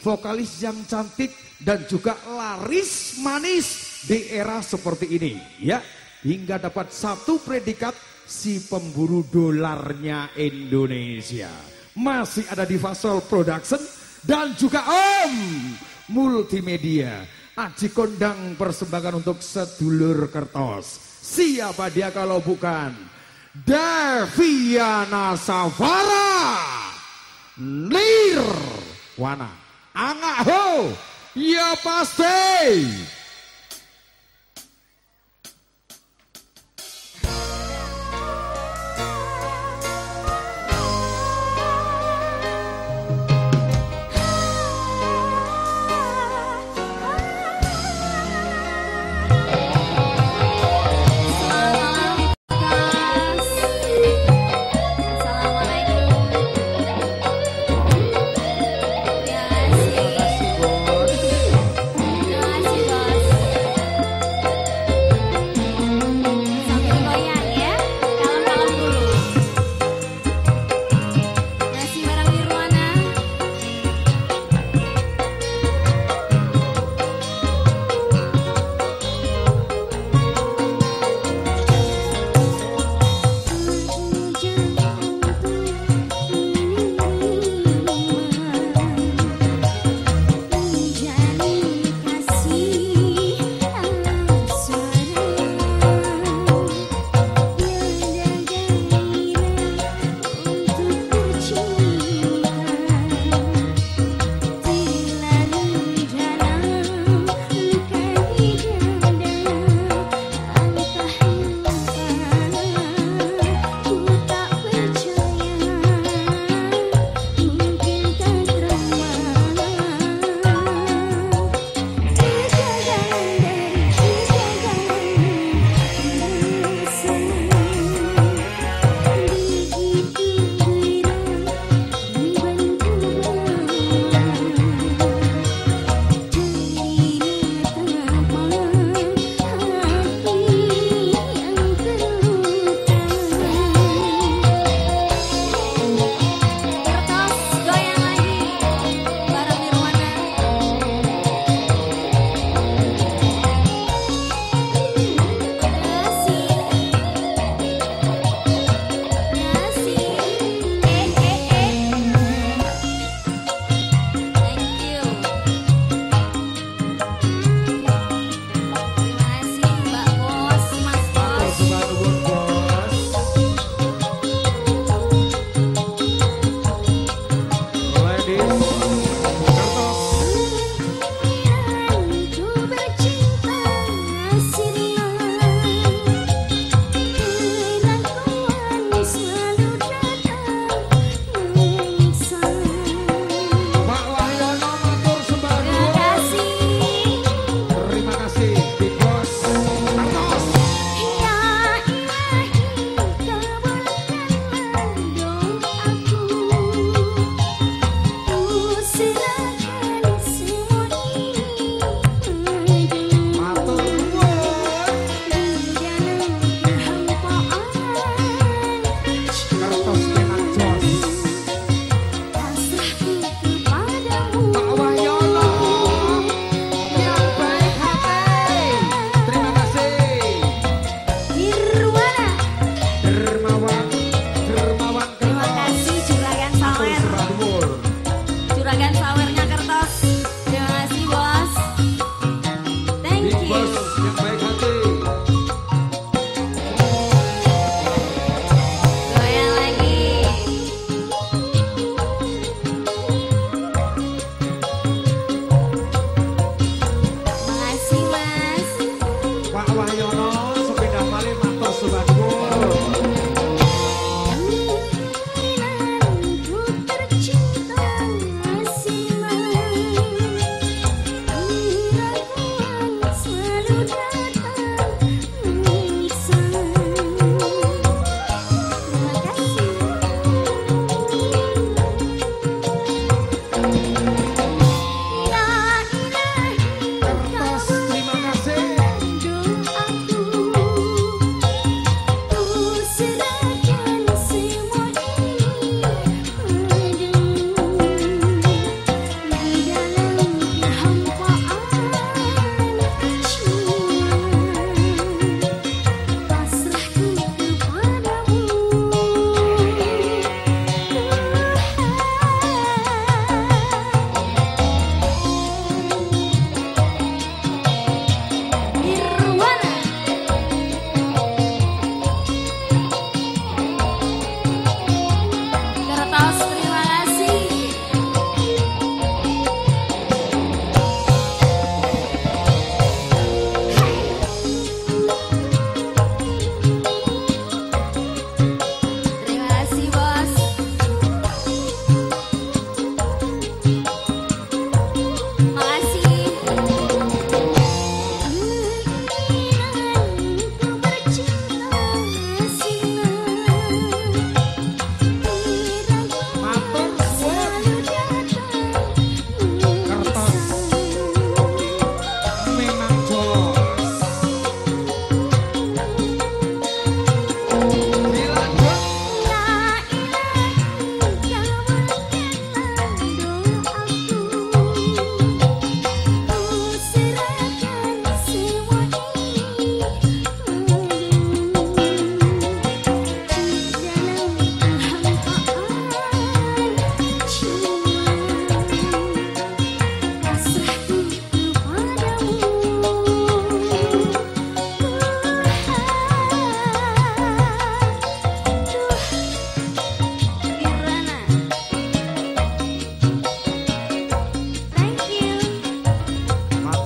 vokalis yang cantik dan juga laris manis di era seperti ini. Ya hingga dapat satu predikat si pemburu dolarnya Indonesia. Masih ada di Fasol Production dan juga Om Multimedia. Aji Kondang persembahkan untuk sedulur kertos. Siapa dia kalau bukan? Deviana Savara. Nirwana Angak ho Ya pasti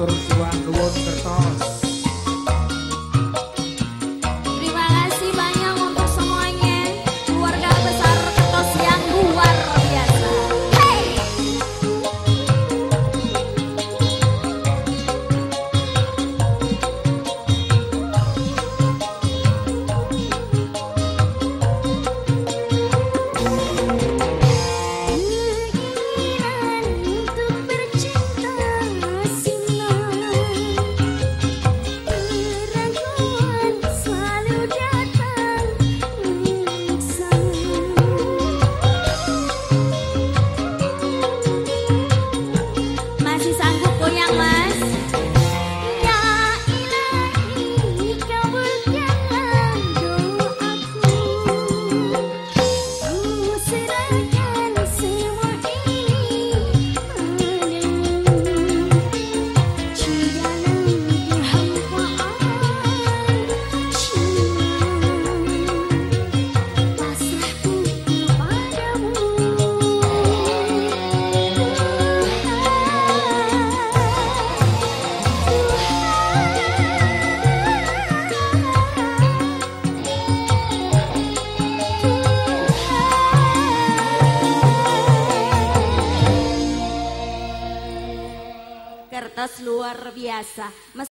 kursuan luwun kertas casa. Mas